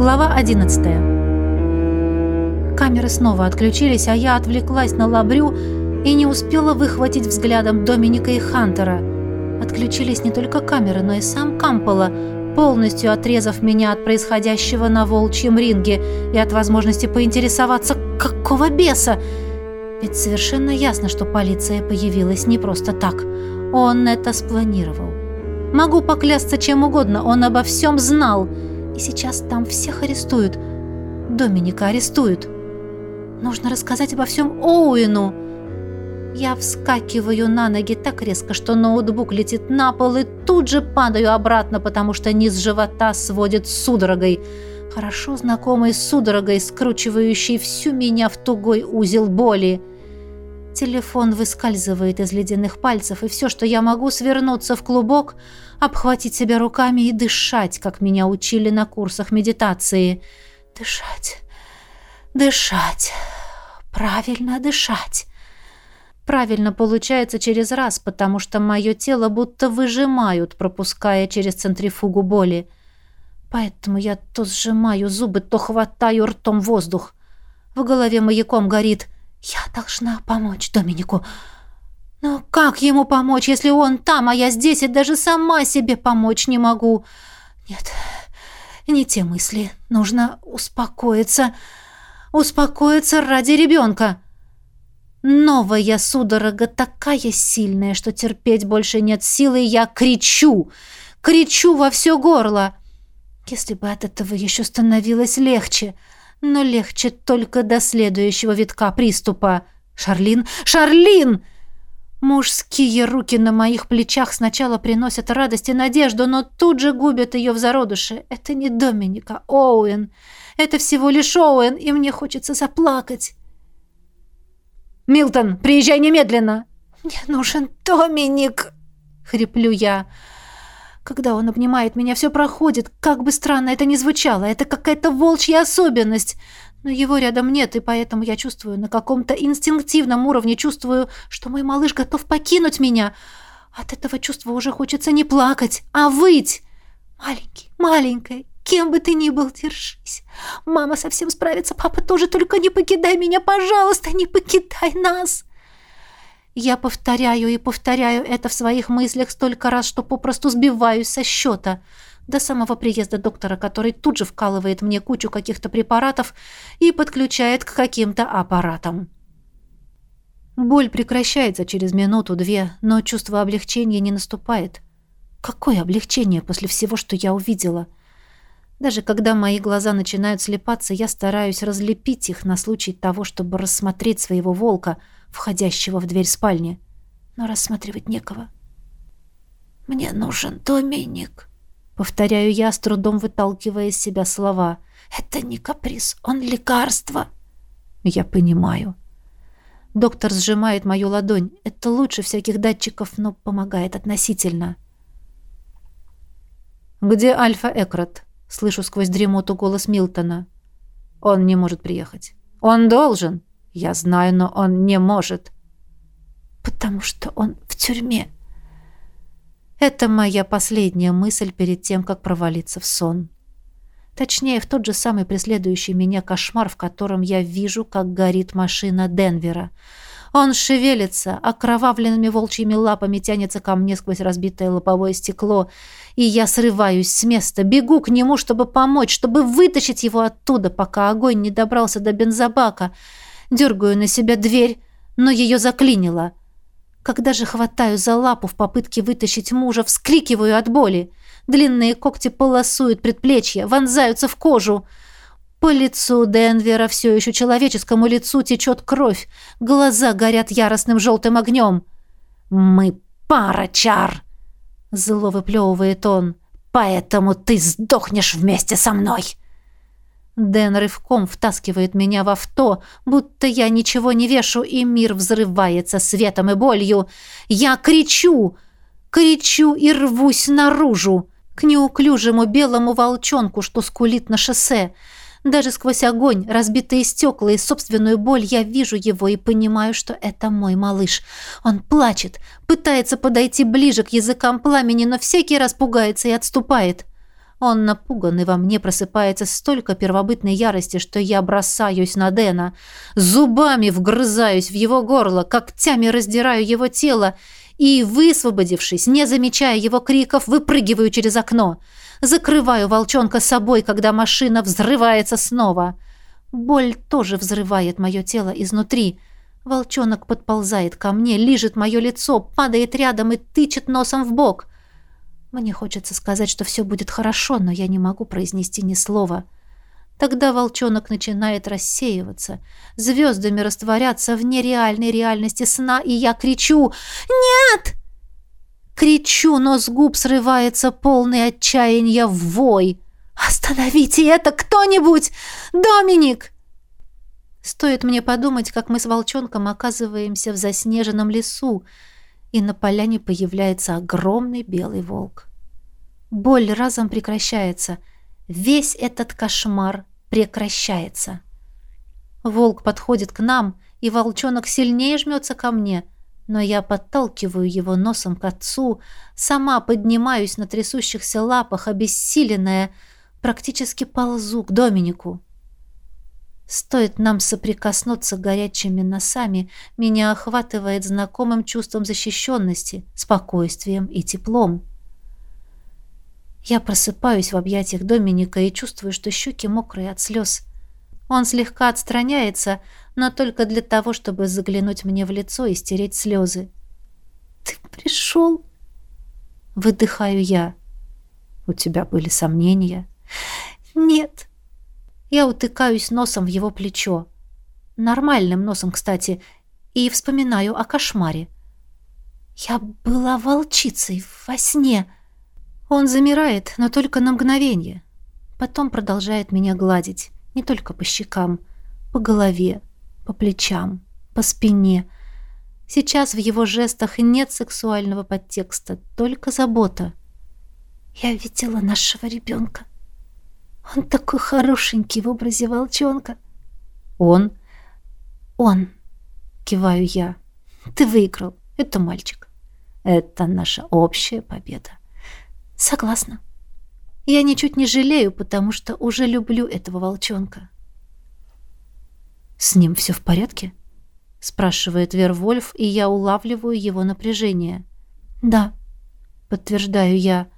Глава 11. Камеры снова отключились, а я отвлеклась на лабрю и не успела выхватить взглядом Доминика и Хантера. Отключились не только камеры, но и сам Кампола, полностью отрезав меня от происходящего на волчьем ринге и от возможности поинтересоваться, какого беса. Ведь совершенно ясно, что полиция появилась не просто так. Он это спланировал. Могу поклясться чем угодно, он обо всем знал. Сейчас там всех арестуют. Доминика арестуют. Нужно рассказать обо всем Оуэну. Я вскакиваю на ноги так резко, что ноутбук летит на пол и тут же падаю обратно, потому что низ живота сводит судорогой. Хорошо знакомой судорогой, скручивающей всю меня в тугой узел боли. Телефон выскальзывает из ледяных пальцев, и все, что я могу, свернуться в клубок, обхватить себя руками и дышать, как меня учили на курсах медитации. Дышать, дышать, правильно дышать. Правильно получается через раз, потому что мое тело будто выжимают, пропуская через центрифугу боли. Поэтому я то сжимаю зубы, то хватаю ртом воздух. В голове маяком горит «Я должна помочь Доминику». Но как ему помочь, если он там, а я здесь и даже сама себе помочь не могу? Нет, не те мысли. Нужно успокоиться. Успокоиться ради ребенка. Новая судорога такая сильная, что терпеть больше нет силы, я кричу, кричу во все горло. Если бы от этого еще становилось легче, но легче только до следующего витка приступа. «Шарлин! Шарлин!» Мужские руки на моих плечах сначала приносят радость и надежду, но тут же губят ее в зародыше. Это не Доминика, Оуэн. Это всего лишь Оуэн, и мне хочется заплакать. «Милтон, приезжай немедленно!» «Мне нужен Доминик!» — хриплю я. Когда он обнимает меня, все проходит. Как бы странно это ни звучало, это какая-то волчья особенность. Но его рядом нет, и поэтому я чувствую, на каком-то инстинктивном уровне чувствую, что мой малыш готов покинуть меня. От этого чувства уже хочется не плакать, а выть. Маленький, маленькая, Кем бы ты ни был, держись. Мама совсем справится, папа тоже, только не покидай меня, пожалуйста, не покидай нас. Я повторяю и повторяю это в своих мыслях столько раз, что попросту сбиваюсь со счета. До самого приезда доктора, который тут же вкалывает мне кучу каких-то препаратов и подключает к каким-то аппаратам. Боль прекращается через минуту-две, но чувство облегчения не наступает. Какое облегчение после всего, что я увидела? — даже когда мои глаза начинают слепаться, я стараюсь разлепить их на случай того, чтобы рассмотреть своего волка, входящего в дверь спальни. Но рассматривать некого. «Мне нужен Доминик», — повторяю я, с трудом выталкивая из себя слова. «Это не каприз, он лекарство». «Я понимаю». Доктор сжимает мою ладонь. Это лучше всяких датчиков, но помогает относительно. «Где Альфа Экрат?» Слышу сквозь дремоту голос Милтона. Он не может приехать. Он должен. Я знаю, но он не может. Потому что он в тюрьме. Это моя последняя мысль перед тем, как провалиться в сон. Точнее, в тот же самый преследующий меня кошмар, в котором я вижу, как горит машина Денвера — он шевелится, окровавленными волчьими лапами тянется ко мне сквозь разбитое лобовое стекло, и я срываюсь с места, бегу к нему, чтобы помочь, чтобы вытащить его оттуда, пока огонь не добрался до бензобака. Дергаю на себя дверь, но ее заклинило. Когда же хватаю за лапу в попытке вытащить мужа, вскрикиваю от боли. Длинные когти полосуют предплечья, вонзаются в кожу — по лицу Денвера, все еще человеческому лицу, течет кровь. Глаза горят яростным желтым огнем. «Мы пара, Чар!» Зло выплевывает он. «Поэтому ты сдохнешь вместе со мной!» Дэн рывком втаскивает меня в авто, будто я ничего не вешу, и мир взрывается светом и болью. Я кричу, кричу и рвусь наружу, к неуклюжему белому волчонку, что скулит на шоссе. Даже сквозь огонь, разбитые стекла и собственную боль я вижу его и понимаю, что это мой малыш. Он плачет, пытается подойти ближе к языкам пламени, но всякий раз пугается и отступает. Он напуган, и во мне просыпается столько первобытной ярости, что я бросаюсь на Дэна, зубами вгрызаюсь в его горло, когтями раздираю его тело и, высвободившись, не замечая его криков, выпрыгиваю через окно. Закрываю волчонка собой, когда машина взрывается снова. Боль тоже взрывает мое тело изнутри. Волчонок подползает ко мне, лижет мое лицо, падает рядом и тычет носом в бок. Мне хочется сказать, что все будет хорошо, но я не могу произнести ни слова. Тогда волчонок начинает рассеиваться, звездами растворяться в нереальной реальности сна, и я кричу «Нет!» Кричу, но с губ срывается полный отчаяния вой. «Остановите это кто-нибудь! Доминик!» Стоит мне подумать, как мы с волчонком оказываемся в заснеженном лесу, и на поляне появляется огромный белый волк. Боль разом прекращается. Весь этот кошмар прекращается. Волк подходит к нам, и волчонок сильнее жмется ко мне, но я подталкиваю его носом к отцу, сама поднимаюсь на трясущихся лапах, обессиленная, практически ползу к Доминику. Стоит нам соприкоснуться горячими носами, меня охватывает знакомым чувством защищенности, спокойствием и теплом. Я просыпаюсь в объятиях Доминика и чувствую, что щеки мокрые от слез. Он слегка отстраняется, но только для того, чтобы заглянуть мне в лицо и стереть слезы. «Ты пришел?» Выдыхаю я. «У тебя были сомнения?» «Нет», я утыкаюсь носом в его плечо. Нормальным носом, кстати, и вспоминаю о кошмаре. Я была волчицей во сне. Он замирает, но только на мгновение. Потом продолжает меня гладить. Не только по щекам, по голове, по плечам, по спине. Сейчас в его жестах нет сексуального подтекста, только забота. Я видела нашего ребенка. Он такой хорошенький в образе волчонка. Он? Он. Киваю я. Ты выиграл. Это мальчик. Это наша общая победа. Согласна. Я ничуть не жалею, потому что уже люблю этого волчонка. С ним все в порядке? Спрашивает Вервольф, и я улавливаю его напряжение. Да, подтверждаю я.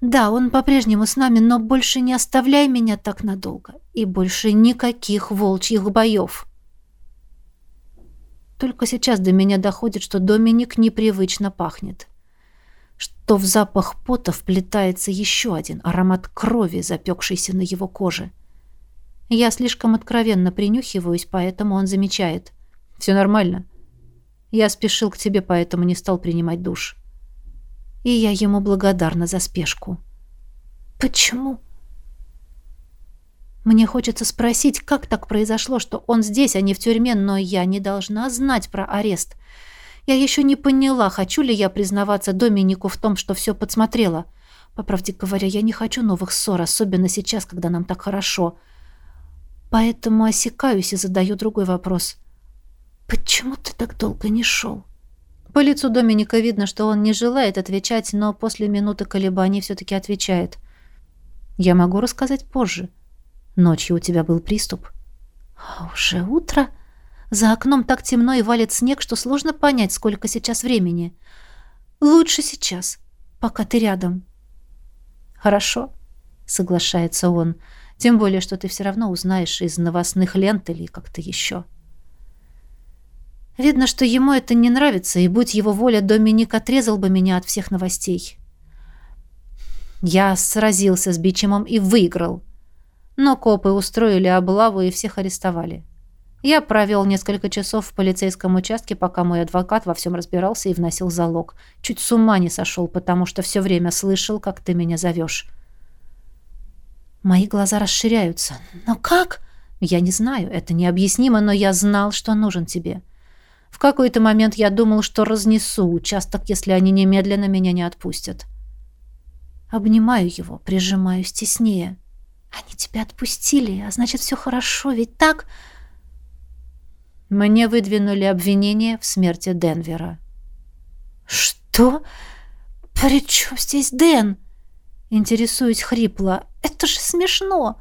Да, он по-прежнему с нами, но больше не оставляй меня так надолго. И больше никаких волчьих боев. Только сейчас до меня доходит, что Доминик непривычно пахнет. Что в запах пота вплетается еще один аромат крови, запекшийся на его коже. Я слишком откровенно принюхиваюсь, поэтому он замечает. «Все нормально. Я спешил к тебе, поэтому не стал принимать душ» и я ему благодарна за спешку. «Почему?» Мне хочется спросить, как так произошло, что он здесь, а не в тюрьме, но я не должна знать про арест. Я еще не поняла, хочу ли я признаваться Доминику в том, что все подсмотрела. По правде говоря, я не хочу новых ссор, особенно сейчас, когда нам так хорошо. Поэтому осекаюсь и задаю другой вопрос. «Почему ты так долго не шел?» По лицу Доминика видно, что он не желает отвечать, но после минуты колебаний все-таки отвечает. «Я могу рассказать позже. Ночью у тебя был приступ». «А уже утро? За окном так темно и валит снег, что сложно понять, сколько сейчас времени. Лучше сейчас, пока ты рядом». «Хорошо», — соглашается он, «тем более, что ты все равно узнаешь из новостных лент или как-то еще». Видно, что ему это не нравится, и, будь его воля, Доминик отрезал бы меня от всех новостей. Я сразился с Бичемом и выиграл. Но копы устроили облаву и всех арестовали. Я провел несколько часов в полицейском участке, пока мой адвокат во всем разбирался и вносил залог. Чуть с ума не сошел, потому что все время слышал, как ты меня зовешь. Мои глаза расширяются. «Но как?» «Я не знаю, это необъяснимо, но я знал, что нужен тебе. В какой-то момент я думал, что разнесу участок, если они немедленно меня не отпустят. Обнимаю его, прижимаюсь теснее. Они тебя отпустили, а значит, все хорошо, ведь так? Мне выдвинули обвинение в смерти Денвера. Что? При чем здесь Дэн? Интересуюсь хрипло. «Это же смешно!»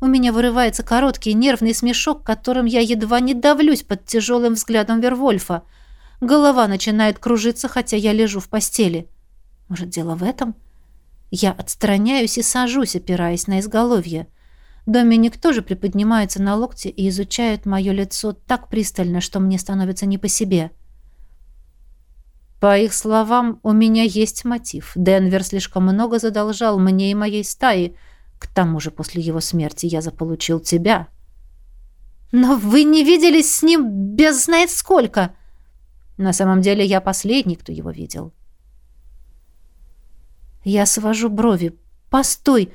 У меня вырывается короткий нервный смешок, которым я едва не давлюсь под тяжелым взглядом Вервольфа. Голова начинает кружиться, хотя я лежу в постели. Может, дело в этом? Я отстраняюсь и сажусь, опираясь на изголовье. Доминик тоже приподнимается на локте и изучает мое лицо так пристально, что мне становится не по себе. По их словам, у меня есть мотив. Денвер слишком много задолжал мне и моей стае. К тому же после его смерти я заполучил тебя. Но вы не виделись с ним без знает сколько. На самом деле я последний, кто его видел. Я свожу брови. Постой,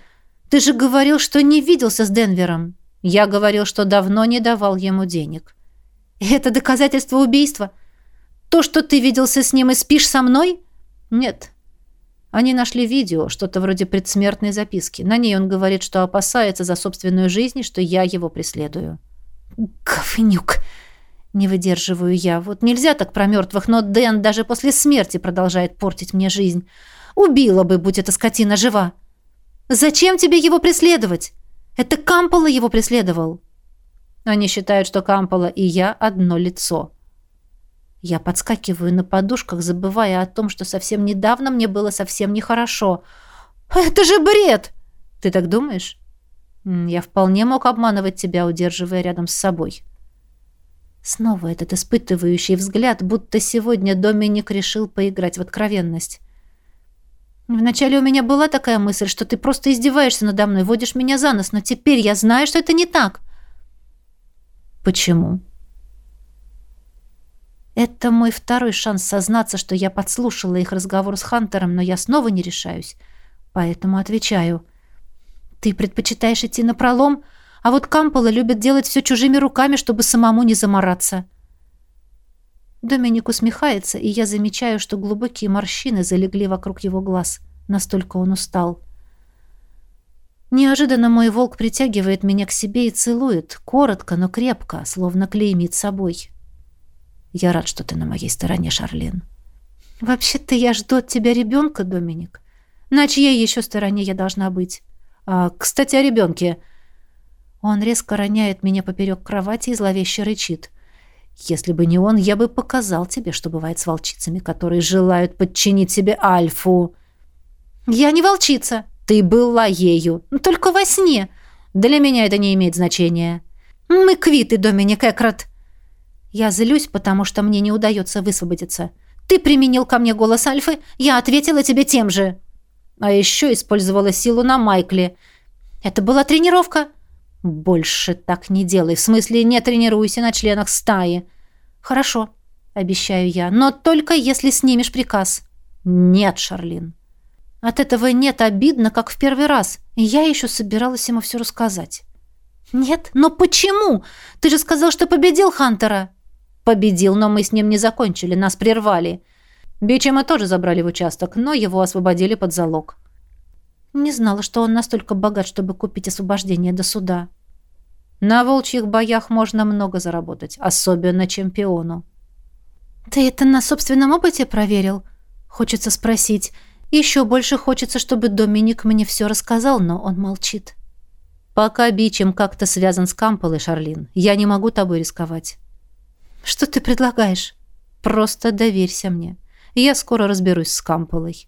ты же говорил, что не виделся с Денвером. Я говорил, что давно не давал ему денег. Это доказательство убийства? То, что ты виделся с ним и спишь со мной? Нет. Они нашли видео, что-то вроде предсмертной записки. На ней он говорит, что опасается за собственную жизнь что я его преследую. Говнюк! Не выдерживаю я. Вот нельзя так про мертвых, но Дэн даже после смерти продолжает портить мне жизнь. Убила бы, будь эта скотина жива. Зачем тебе его преследовать? Это Кампола его преследовал. Они считают, что Кампола и я одно лицо. Я подскакиваю на подушках, забывая о том, что совсем недавно мне было совсем нехорошо. «Это же бред!» «Ты так думаешь?» «Я вполне мог обманывать тебя, удерживая рядом с собой». Снова этот испытывающий взгляд, будто сегодня Доминик решил поиграть в откровенность. Вначале у меня была такая мысль, что ты просто издеваешься надо мной, водишь меня за нос, но теперь я знаю, что это не так. Почему? Это мой второй шанс сознаться, что я подслушала их разговор с Хантером, но я снова не решаюсь. Поэтому отвечаю. Ты предпочитаешь идти на пролом, а вот Кампола любит делать все чужими руками, чтобы самому не замораться. Доминик усмехается, и я замечаю, что глубокие морщины залегли вокруг его глаз. Настолько он устал. Неожиданно мой волк притягивает меня к себе и целует, коротко, но крепко, словно клеймит собой. Я рад, что ты на моей стороне, Шарлин. Вообще-то я жду от тебя ребенка, Доминик. На чьей еще стороне я должна быть? А, кстати, о ребенке. Он резко роняет меня поперек кровати и зловеще рычит. Если бы не он, я бы показал тебе, что бывает с волчицами, которые желают подчинить себе Альфу. Я не волчица. Ты была ею, только во сне. Для меня это не имеет значения. Мы квиты, Доминик Экрат. Я злюсь, потому что мне не удается высвободиться. Ты применил ко мне голос Альфы, я ответила тебе тем же. А еще использовала силу на Майкле. Это была тренировка. «Больше так не делай. В смысле, не тренируйся на членах стаи». «Хорошо», — обещаю я, «но только если снимешь приказ». «Нет, Шарлин». От этого нет обидно, как в первый раз. Я еще собиралась ему все рассказать. «Нет? Но почему? Ты же сказал, что победил Хантера». «Победил, но мы с ним не закончили, нас прервали. Бичема тоже забрали в участок, но его освободили под залог». Не знала, что он настолько богат, чтобы купить освобождение до суда. На волчьих боях можно много заработать, особенно чемпиону. Ты это на собственном опыте проверил? Хочется спросить. Еще больше хочется, чтобы Доминик мне все рассказал, но он молчит. Пока Бичем как-то связан с Камполой, Шарлин, я не могу тобой рисковать. Что ты предлагаешь? Просто доверься мне. Я скоро разберусь с Камполой.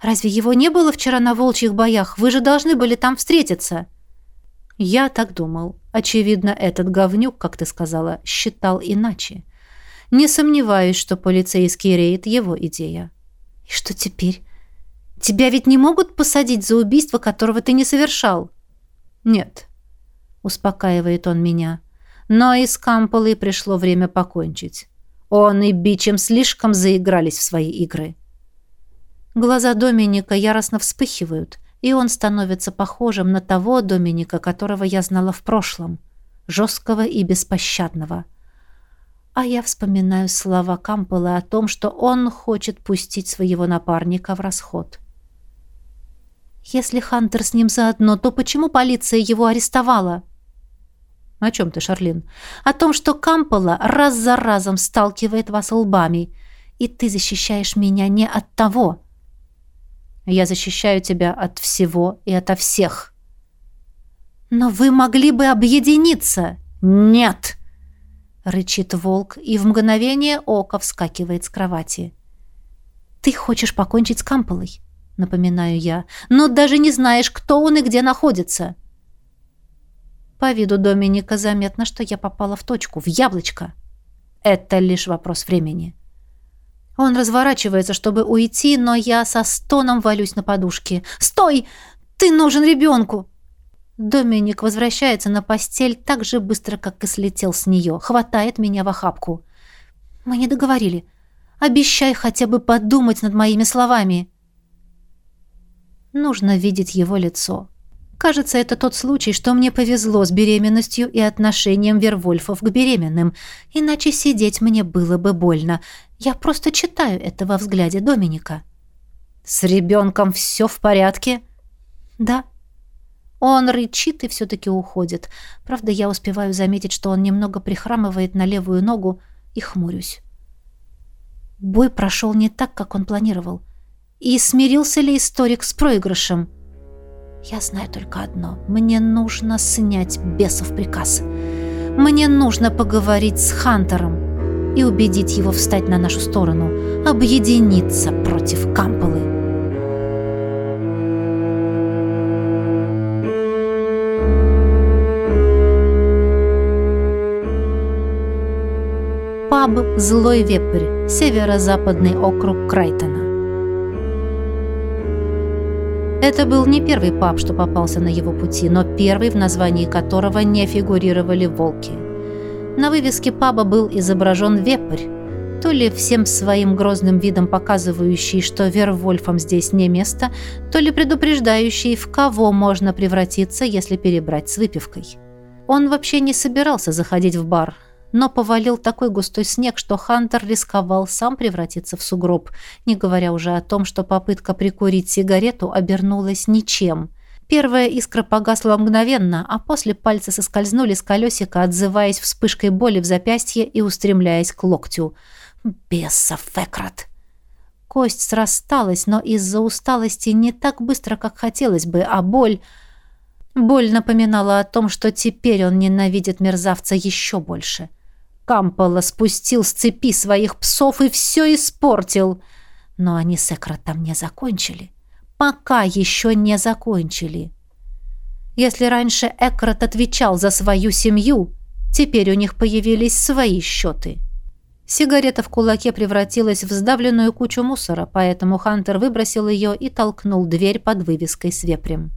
Разве его не было вчера на волчьих боях? Вы же должны были там встретиться. Я так думал. Очевидно, этот говнюк, как ты сказала, считал иначе. Не сомневаюсь, что полицейский рейд — его идея. И что теперь? Тебя ведь не могут посадить за убийство, которого ты не совершал? Нет. Успокаивает он меня. Но и с пришло время покончить. Он и Бичем слишком заигрались в свои игры. — Глаза Доминика яростно вспыхивают, и он становится похожим на того Доминика, которого я знала в прошлом, жесткого и беспощадного. А я вспоминаю слова Кампела о том, что он хочет пустить своего напарника в расход. Если Хантер с ним заодно, то почему полиция его арестовала? О чем ты, Шарлин? О том, что Кампела раз за разом сталкивает вас лбами, и ты защищаешь меня не от того, Я защищаю тебя от всего и ото всех. Но вы могли бы объединиться. Нет! Рычит волк и в мгновение ока вскакивает с кровати. Ты хочешь покончить с Камполой, напоминаю я, но даже не знаешь, кто он и где находится. По виду Доминика заметно, что я попала в точку, в яблочко. Это лишь вопрос времени. Он разворачивается, чтобы уйти, но я со стоном валюсь на подушке. «Стой! Ты нужен ребенку!» Доминик возвращается на постель так же быстро, как и слетел с нее. Хватает меня в охапку. «Мы не договорили. Обещай хотя бы подумать над моими словами». Нужно видеть его лицо. Кажется, это тот случай, что мне повезло с беременностью и отношением Вервольфов к беременным, иначе сидеть мне было бы больно. Я просто читаю это во взгляде Доминика. «С ребенком все в порядке?» «Да». Он рычит и все-таки уходит. Правда, я успеваю заметить, что он немного прихрамывает на левую ногу и хмурюсь. Бой прошел не так, как он планировал. И смирился ли историк с проигрышем? Я знаю только одно. Мне нужно снять бесов приказ. Мне нужно поговорить с Хантером и убедить его встать на нашу сторону, объединиться против Кампелы. Паб «Злой вепрь», северо-западный округ Крайтона. Это был не первый паб, что попался на его пути, но первый, в названии которого не фигурировали волки. На вывеске паба был изображен вепрь, то ли всем своим грозным видом показывающий, что Вервольфам здесь не место, то ли предупреждающий, в кого можно превратиться, если перебрать с выпивкой. Он вообще не собирался заходить в бар, но повалил такой густой снег, что Хантер рисковал сам превратиться в сугроб, не говоря уже о том, что попытка прикурить сигарету обернулась ничем. Первая искра погасла мгновенно, а после пальцы соскользнули с колесика, отзываясь вспышкой боли в запястье и устремляясь к локтю. «Бесов, Экрат!» Кость срасталась, но из-за усталости не так быстро, как хотелось бы, а боль... Боль напоминала о том, что теперь он ненавидит мерзавца еще больше. Кампола спустил с цепи своих псов и все испортил. Но они с Экротом не закончили. Пока еще не закончили. Если раньше Экрат отвечал за свою семью, теперь у них появились свои счеты. Сигарета в кулаке превратилась в сдавленную кучу мусора, поэтому Хантер выбросил ее и толкнул дверь под вывеской с вепрем.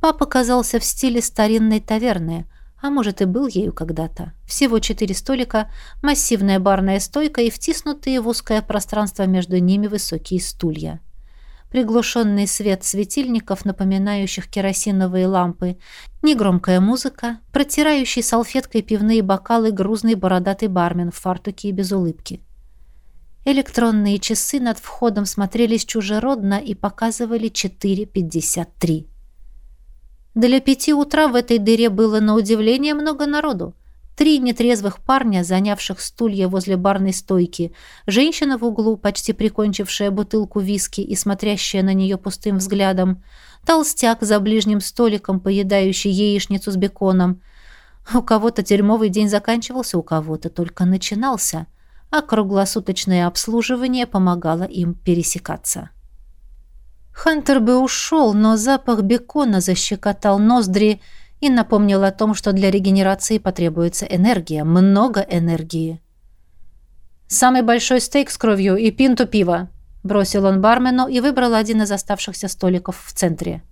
Папа казался в стиле старинной таверны – а может и был ею когда-то. Всего четыре столика, массивная барная стойка и втиснутые в узкое пространство между ними высокие стулья. Приглушенный свет светильников, напоминающих керосиновые лампы, негромкая музыка, протирающий салфеткой пивные бокалы грузный бородатый бармен в фартуке и без улыбки. Электронные часы над входом смотрелись чужеродно и показывали 4.53. Для пяти утра в этой дыре было на удивление много народу. Три нетрезвых парня, занявших стулья возле барной стойки, женщина в углу, почти прикончившая бутылку виски и смотрящая на нее пустым взглядом, толстяк за ближним столиком, поедающий яичницу с беконом. У кого-то тюрьмовый день заканчивался, у кого-то только начинался, а круглосуточное обслуживание помогало им пересекаться. Хантер бы ушел, но запах бекона защекотал ноздри и напомнил о том, что для регенерации потребуется энергия, много энергии. «Самый большой стейк с кровью и пинту пива», — бросил он бармену и выбрал один из оставшихся столиков в центре.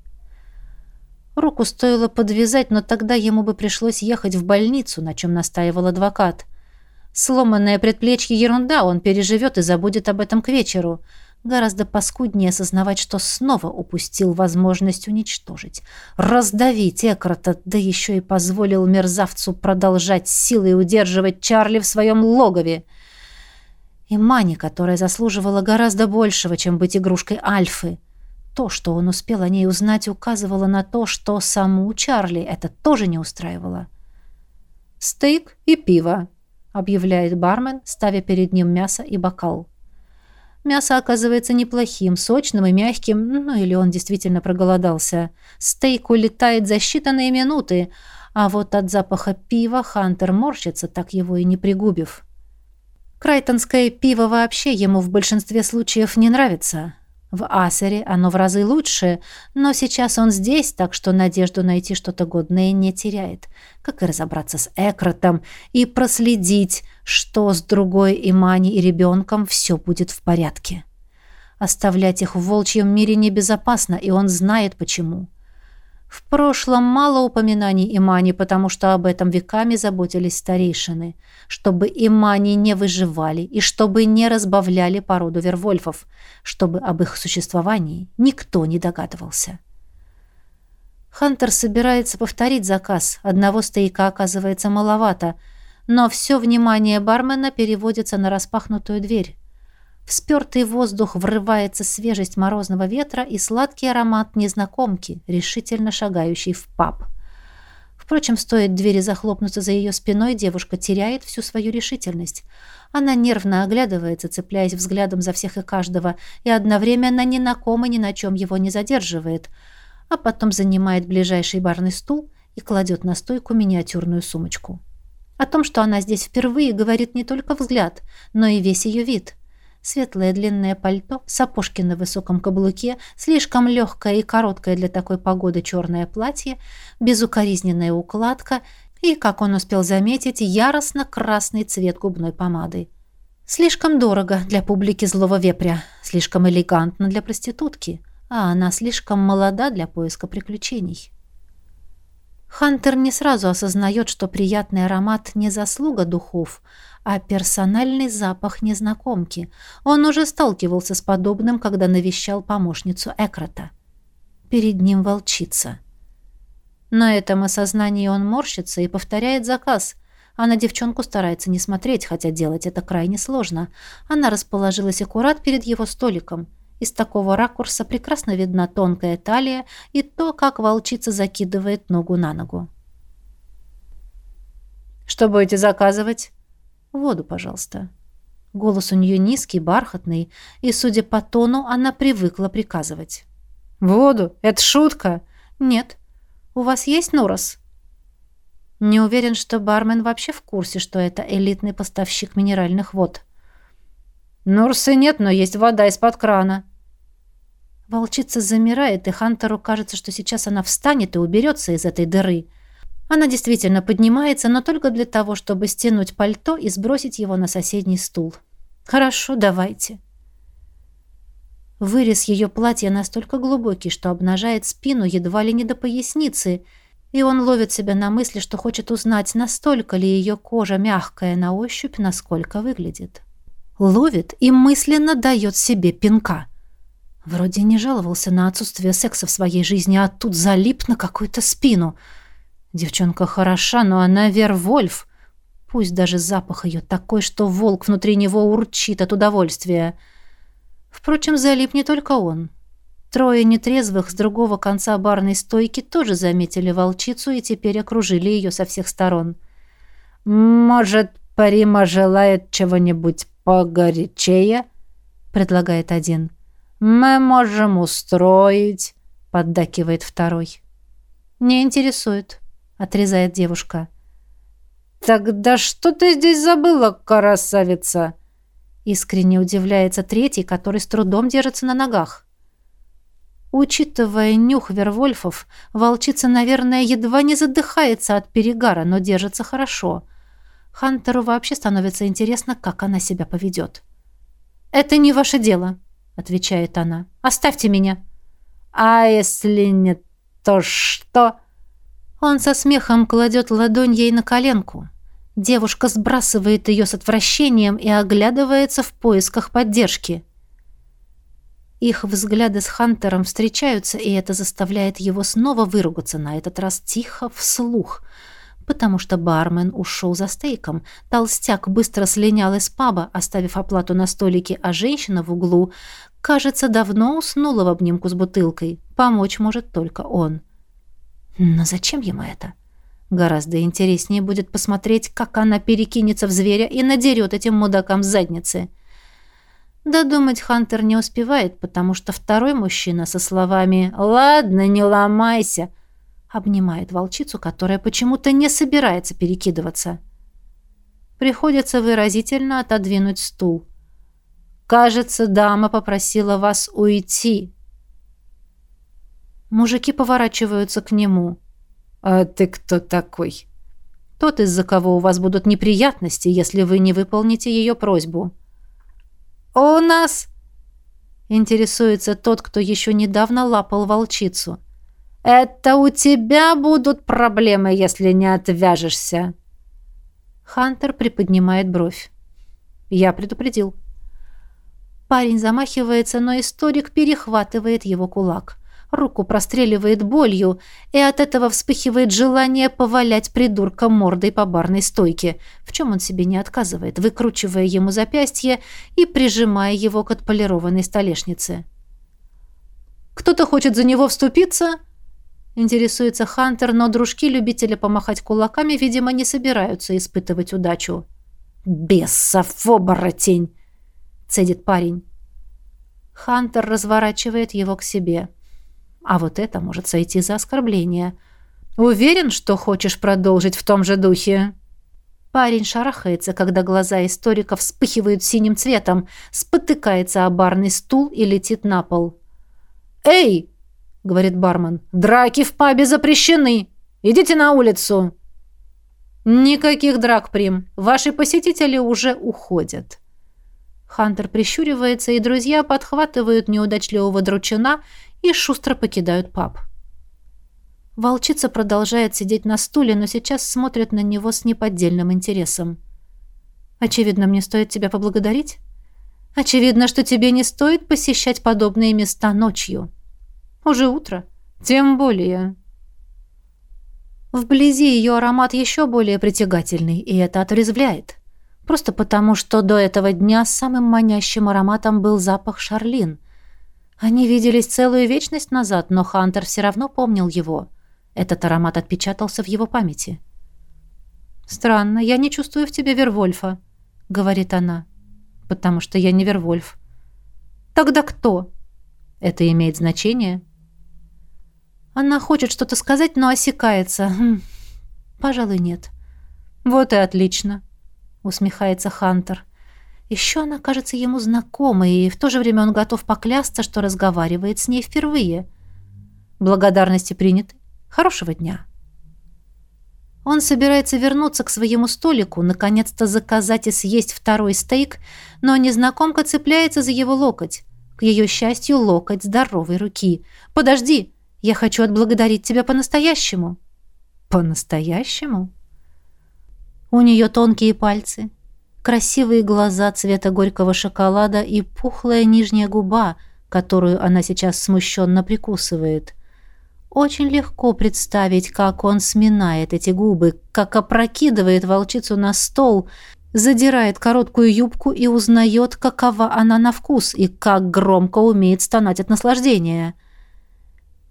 Руку стоило подвязать, но тогда ему бы пришлось ехать в больницу, на чем настаивал адвокат. Сломанное предплечье — ерунда, он переживет и забудет об этом к вечеру — Гораздо паскуднее осознавать, что снова упустил возможность уничтожить, раздавить Экрота, да еще и позволил мерзавцу продолжать силой удерживать Чарли в своем логове. И Мани, которая заслуживала гораздо большего, чем быть игрушкой Альфы. То, что он успел о ней узнать, указывало на то, что саму Чарли это тоже не устраивало. «Стейк и пиво», — объявляет бармен, ставя перед ним мясо и бокал. Мясо оказывается неплохим, сочным и мягким, ну или он действительно проголодался. Стейк улетает за считанные минуты, а вот от запаха пива Хантер морщится, так его и не пригубив. Крайтонское пиво вообще ему в большинстве случаев не нравится. В Асере оно в разы лучше, но сейчас он здесь, так что надежду найти что-то годное не теряет. Как и разобраться с Экротом и проследить, что с другой Имани и ребенком все будет в порядке. Оставлять их в волчьем мире небезопасно, и он знает почему. В прошлом мало упоминаний Имани, потому что об этом веками заботились старейшины. Чтобы Имани не выживали и чтобы не разбавляли породу вервольфов, чтобы об их существовании никто не догадывался. Хантер собирается повторить заказ. Одного стояка оказывается маловато, но все внимание бармена переводится на распахнутую дверь. В спертый воздух врывается свежесть морозного ветра и сладкий аромат незнакомки, решительно шагающей в паб. Впрочем, стоит двери захлопнуться за ее спиной, девушка теряет всю свою решительность. Она нервно оглядывается, цепляясь взглядом за всех и каждого, и одновременно ни на ком и ни на чем его не задерживает, а потом занимает ближайший барный стул и кладет на стойку миниатюрную сумочку. О том, что она здесь впервые, говорит не только взгляд, но и весь ее вид – Светлое длинное пальто, сапожки на высоком каблуке, слишком легкое и короткое для такой погоды черное платье, безукоризненная укладка и, как он успел заметить, яростно красный цвет губной помады. Слишком дорого для публики злого вепря, слишком элегантно для проститутки, а она слишком молода для поиска приключений. Хантер не сразу осознает, что приятный аромат не заслуга духов, а персональный запах незнакомки. Он уже сталкивался с подобным, когда навещал помощницу Экрота. Перед ним волчица. На этом осознании он морщится и повторяет заказ, а на девчонку старается не смотреть, хотя делать это крайне сложно. Она расположилась аккурат перед его столиком. Из такого ракурса прекрасно видна тонкая талия и то, как волчица закидывает ногу на ногу. «Что будете заказывать?» «Воду, пожалуйста». Голос у нее низкий, бархатный, и, судя по тону, она привыкла приказывать. «Воду? Это шутка?» «Нет. У вас есть Норос?» Не уверен, что бармен вообще в курсе, что это элитный поставщик минеральных вод. «Норсы нет, но есть вода из-под крана». Волчица замирает, и Хантеру кажется, что сейчас она встанет и уберется из этой дыры – она действительно поднимается, но только для того, чтобы стянуть пальто и сбросить его на соседний стул. «Хорошо, давайте». Вырез ее платья настолько глубокий, что обнажает спину едва ли не до поясницы, и он ловит себя на мысли, что хочет узнать, настолько ли ее кожа мягкая на ощупь, насколько выглядит. Ловит и мысленно дает себе пинка. Вроде не жаловался на отсутствие секса в своей жизни, а тут залип на какую-то спину — Девчонка хороша, но она Вервольф. Пусть даже запах ее такой, что волк внутри него урчит от удовольствия. Впрочем, залип не только он. Трое нетрезвых с другого конца барной стойки тоже заметили волчицу и теперь окружили ее со всех сторон. «Может, Парима желает чего-нибудь погорячее?» — предлагает один. «Мы можем устроить», — поддакивает второй. «Не интересует», отрезает девушка. «Тогда что ты здесь забыла, красавица?» Искренне удивляется третий, который с трудом держится на ногах. Учитывая нюх Вервольфов, волчица, наверное, едва не задыхается от перегара, но держится хорошо. Хантеру вообще становится интересно, как она себя поведет. «Это не ваше дело», — отвечает она. «Оставьте меня». «А если не то что?» Он со смехом кладет ладонь ей на коленку. Девушка сбрасывает ее с отвращением и оглядывается в поисках поддержки. Их взгляды с Хантером встречаются, и это заставляет его снова выругаться, на этот раз тихо, вслух, потому что бармен ушел за стейком. Толстяк быстро слинял из паба, оставив оплату на столике, а женщина в углу, кажется, давно уснула в обнимку с бутылкой. Помочь может только он. — но зачем ему это? Гораздо интереснее будет посмотреть, как она перекинется в зверя и надерет этим мудакам задницы. Додумать Хантер не успевает, потому что второй мужчина со словами «Ладно, не ломайся» обнимает волчицу, которая почему-то не собирается перекидываться. Приходится выразительно отодвинуть стул. «Кажется, дама попросила вас уйти». Мужики поворачиваются к нему. «А ты кто такой?» «Тот, из-за кого у вас будут неприятности, если вы не выполните ее просьбу». «У нас...» Интересуется тот, кто еще недавно лапал волчицу. «Это у тебя будут проблемы, если не отвяжешься». Хантер приподнимает бровь. «Я предупредил». Парень замахивается, но историк перехватывает его кулак. Руку простреливает болью, и от этого вспыхивает желание повалять придурка мордой по барной стойке, в чем он себе не отказывает, выкручивая ему запястье и прижимая его к отполированной столешнице. «Кто-то хочет за него вступиться?» Интересуется Хантер, но дружки любителя помахать кулаками, видимо, не собираются испытывать удачу. «Бесов оборотень!» — цедит парень. Хантер разворачивает его к себе. А вот это может сойти за оскорбление. Уверен, что хочешь продолжить в том же духе?» Парень шарахается, когда глаза историка вспыхивают синим цветом, спотыкается о барный стул и летит на пол. «Эй!» — говорит бармен. «Драки в пабе запрещены! Идите на улицу!» «Никаких драк, Прим. Ваши посетители уже уходят». Хантер прищуривается, и друзья подхватывают неудачливого дручина и шустро покидают паб. Волчица продолжает сидеть на стуле, но сейчас смотрит на него с неподдельным интересом. «Очевидно, мне стоит тебя поблагодарить? Очевидно, что тебе не стоит посещать подобные места ночью. Уже утро. Тем более...» Вблизи ее аромат еще более притягательный, и это отрезвляет. Просто потому, что до этого дня самым манящим ароматом был запах Шарлин — они виделись целую вечность назад, но Хантер все равно помнил его. Этот аромат отпечатался в его памяти. «Странно, я не чувствую в тебе Вервольфа», — говорит она. «Потому что я не Вервольф». «Тогда кто?» «Это имеет значение?» Она хочет что-то сказать, но осекается. Хм, «Пожалуй, нет». «Вот и отлично», — усмехается Хантер. Еще она кажется ему знакомой, и в то же время он готов поклясться, что разговаривает с ней впервые. Благодарности приняты. Хорошего дня. Он собирается вернуться к своему столику, наконец-то заказать и съесть второй стейк, но незнакомка цепляется за его локоть. К ее счастью, локоть здоровой руки. «Подожди! Я хочу отблагодарить тебя по-настоящему». «По-настоящему?» У нее тонкие пальцы, красивые глаза цвета горького шоколада и пухлая нижняя губа, которую она сейчас смущенно прикусывает. Очень легко представить, как он сминает эти губы, как опрокидывает волчицу на стол, задирает короткую юбку и узнает, какова она на вкус и как громко умеет стонать от наслаждения.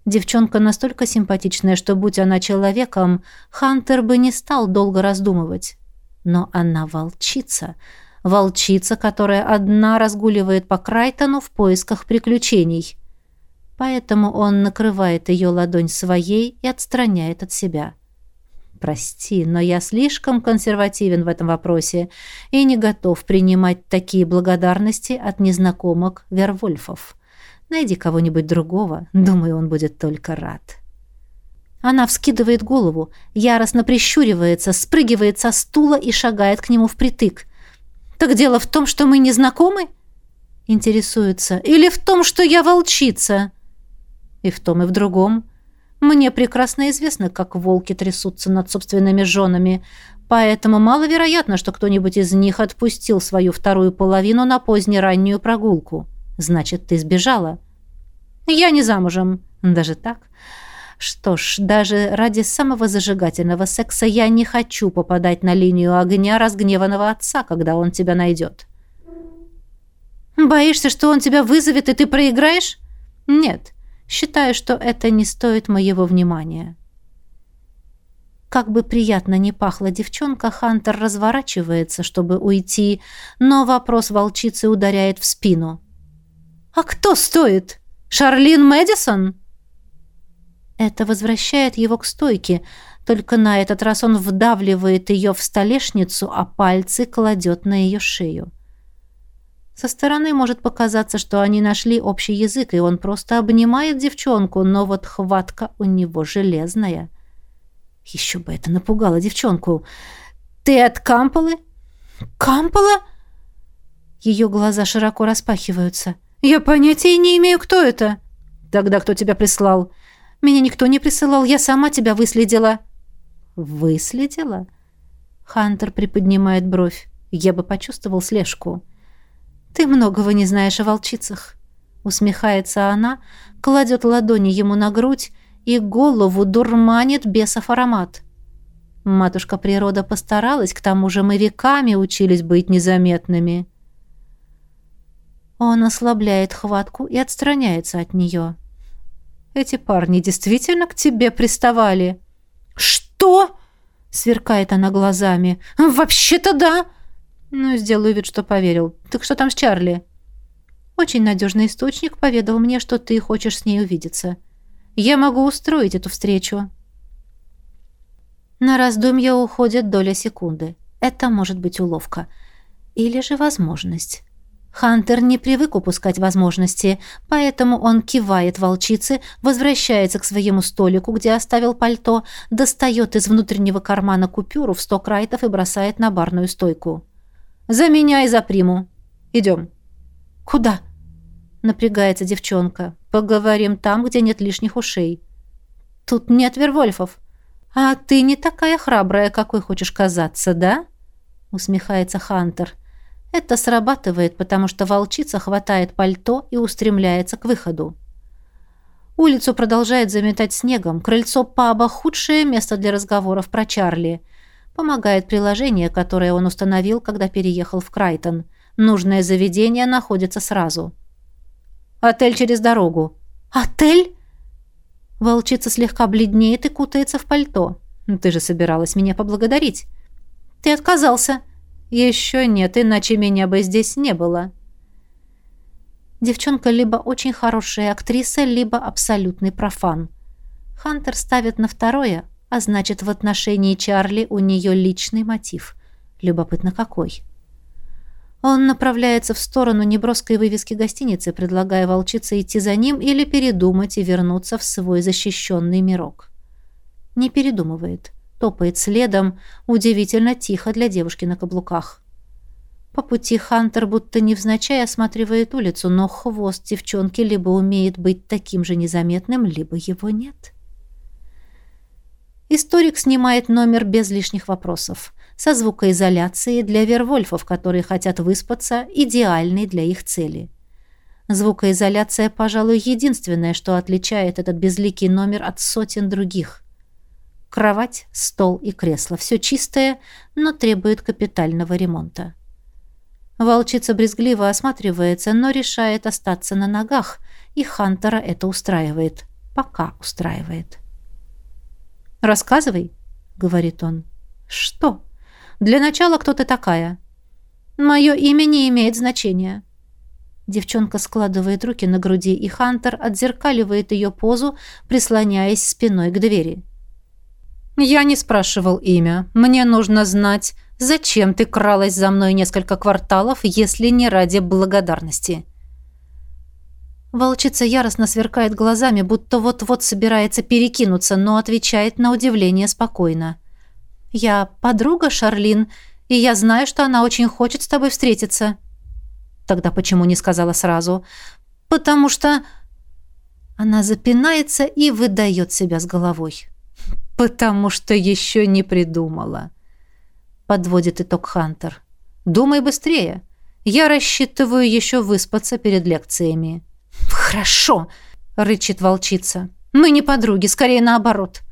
Девчонка настолько симпатичная, что, будь она человеком, Хантер бы не стал долго раздумывать. Но она волчица. Волчица, которая одна разгуливает по Крайтону в поисках приключений. Поэтому он накрывает ее ладонь своей и отстраняет от себя. «Прости, но я слишком консервативен в этом вопросе и не готов принимать такие благодарности от незнакомок Вервольфов. Найди кого-нибудь другого, думаю, он будет только рад». Она вскидывает голову, яростно прищуривается, спрыгивает со стула и шагает к нему впритык. «Так дело в том, что мы не знакомы?» Интересуется. «Или в том, что я волчица?» «И в том, и в другом. Мне прекрасно известно, как волки трясутся над собственными женами, поэтому маловероятно, что кто-нибудь из них отпустил свою вторую половину на позднераннюю прогулку. Значит, ты сбежала?» «Я не замужем. Даже так?» Что ж, даже ради самого зажигательного секса я не хочу попадать на линию огня разгневанного отца, когда он тебя найдет. Боишься, что он тебя вызовет, и ты проиграешь? Нет, считаю, что это не стоит моего внимания. Как бы приятно ни пахла девчонка, Хантер разворачивается, чтобы уйти, но вопрос волчицы ударяет в спину. «А кто стоит? Шарлин Мэдисон?» Это возвращает его к стойке, только на этот раз он вдавливает ее в столешницу, а пальцы кладет на ее шею. Со стороны может показаться, что они нашли общий язык, и он просто обнимает девчонку, но вот хватка у него железная. Еще бы это напугало девчонку. «Ты от Камполы?» «Кампола?» Ее глаза широко распахиваются. «Я понятия не имею, кто это». «Тогда кто тебя прислал?» «Меня никто не присылал, я сама тебя выследила». «Выследила?» Хантер приподнимает бровь. Я бы почувствовал слежку. «Ты многого не знаешь о волчицах», — усмехается она, кладет ладони ему на грудь и голову дурманит бесов аромат. Матушка природа постаралась, к тому же мы веками учились быть незаметными. Он ослабляет хватку и отстраняется от нее. «Эти парни действительно к тебе приставали?» «Что?» — сверкает она глазами. «Вообще-то да!» Ну, сделаю вид, что поверил. Так что там с Чарли? Очень надежный источник поведал мне, что ты хочешь с ней увидеться. Я могу устроить эту встречу. На раздумье уходит доля секунды. Это может быть уловка. Или же возможность. Хантер не привык упускать возможности, поэтому он кивает волчице, возвращается к своему столику, где оставил пальто, достает из внутреннего кармана купюру в сто крайтов и бросает на барную стойку. За меня и за приму. Идем». «Куда?» — напрягается девчонка. «Поговорим там, где нет лишних ушей». «Тут нет Вервольфов». «А ты не такая храбрая, какой хочешь казаться, да?» — усмехается Хантер. Это срабатывает, потому что волчица хватает пальто и устремляется к выходу. Улицу продолжает заметать снегом. Крыльцо паба – худшее место для разговоров про Чарли. Помогает приложение, которое он установил, когда переехал в Крайтон. Нужное заведение находится сразу. «Отель через дорогу». «Отель?» Волчица слегка бледнеет и кутается в пальто. «Ты же собиралась меня поблагодарить». «Ты отказался». «Еще нет, иначе меня бы здесь не было». Девчонка либо очень хорошая актриса, либо абсолютный профан. Хантер ставит на второе, а значит, в отношении Чарли у нее личный мотив. Любопытно какой. Он направляется в сторону неброской вывески гостиницы, предлагая волчице идти за ним или передумать и вернуться в свой защищенный мирок. Не передумывает. Топает следом, удивительно тихо для девушки на каблуках. По пути Хантер будто невзначай осматривает улицу, но хвост девчонки либо умеет быть таким же незаметным, либо его нет. — Историк снимает номер без лишних вопросов. Со звукоизоляцией для вервольфов, которые хотят выспаться, идеальный для их цели. Звукоизоляция, пожалуй, единственное, что отличает этот безликий номер от сотен других. Кровать, стол и кресло. Все чистое, но требует капитального ремонта. Волчица брезгливо осматривается, но решает остаться на ногах, и Хантера это устраивает. Пока устраивает. «Рассказывай», — говорит он. «Что? Для начала кто ты такая?» «Мое имя не имеет значения». Девчонка складывает руки на груди, и Хантер отзеркаливает ее позу, прислоняясь спиной к двери. «Я не спрашивал имя. Мне нужно знать, зачем ты кралась за мной несколько кварталов, если не ради благодарности». Волчица яростно сверкает глазами, будто вот-вот собирается перекинуться, но отвечает на удивление спокойно. «Я подруга Шарлин, и я знаю, что она очень хочет с тобой встретиться». «Тогда почему не сказала сразу?» «Потому что...» Она запинается и выдает себя с головой. «Потому что еще не придумала», — подводит итог Хантер. «Думай быстрее. Я рассчитываю еще выспаться перед лекциями». «Хорошо», — рычит волчица. «Мы не подруги, скорее наоборот.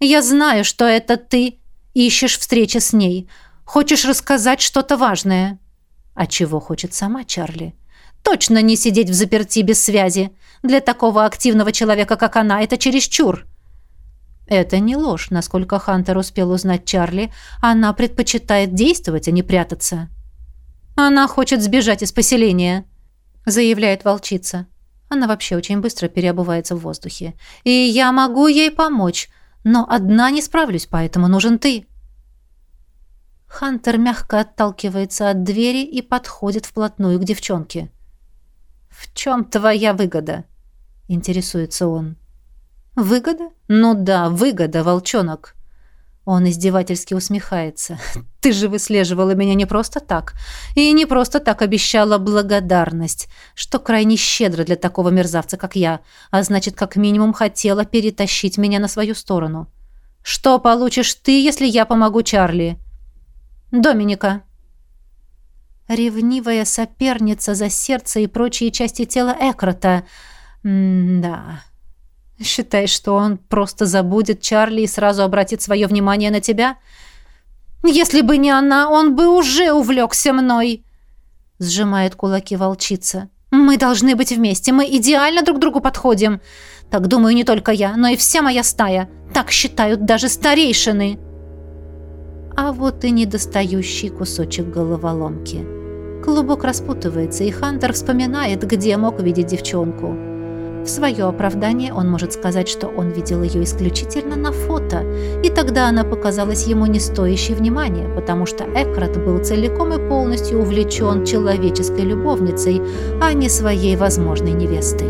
Я знаю, что это ты ищешь встречи с ней. Хочешь рассказать что-то важное». «А чего хочет сама Чарли?» «Точно не сидеть в заперти без связи. Для такого активного человека, как она, это чересчур». Это не ложь, насколько Хантер успел узнать Чарли, она предпочитает действовать, а не прятаться. Она хочет сбежать из поселения, заявляет волчица. Она вообще очень быстро переобувается в воздухе. И я могу ей помочь, но одна не справлюсь, поэтому нужен ты. Хантер мягко отталкивается от двери и подходит вплотную к девчонке. «В чем твоя выгода?» — интересуется он. «Выгода? Ну да, выгода, волчонок». Он издевательски усмехается. «Ты же выслеживала меня не просто так. И не просто так обещала благодарность, что крайне щедро для такого мерзавца, как я, а значит, как минимум хотела перетащить меня на свою сторону. Что получишь ты, если я помогу Чарли?» «Доминика». Ревнивая соперница за сердце и прочие части тела Экрота. М-да... Считаешь, что он просто забудет Чарли и сразу обратит свое внимание на тебя? Если бы не она, он бы уже увлекся мной!» Сжимает кулаки волчица. «Мы должны быть вместе. Мы идеально друг другу подходим. Так думаю не только я, но и вся моя стая. Так считают даже старейшины». А вот и недостающий кусочек головоломки. Клубок распутывается, и Хантер вспоминает, где мог видеть девчонку. В свое оправдание он может сказать, что он видел ее исключительно на фото, и тогда она показалась ему не стоящей внимания, потому что Экрат был целиком и полностью увлечен человеческой любовницей, а не своей возможной невестой.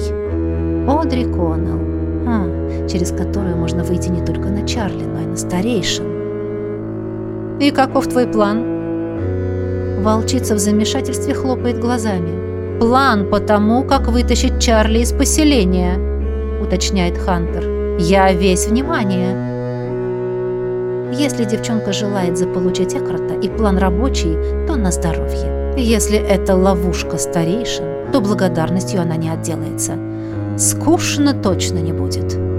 Одри Коннелл, а, через которую можно выйти не только на Чарли, но и на старейшин. «И каков твой план?» Волчица в замешательстве хлопает глазами. «План по тому, как вытащить Чарли из поселения», — уточняет Хантер. «Я весь внимание». Если девчонка желает заполучить Экрота и план рабочий, то на здоровье. Если это ловушка старейшин, то благодарностью она не отделается. Скучно точно не будет.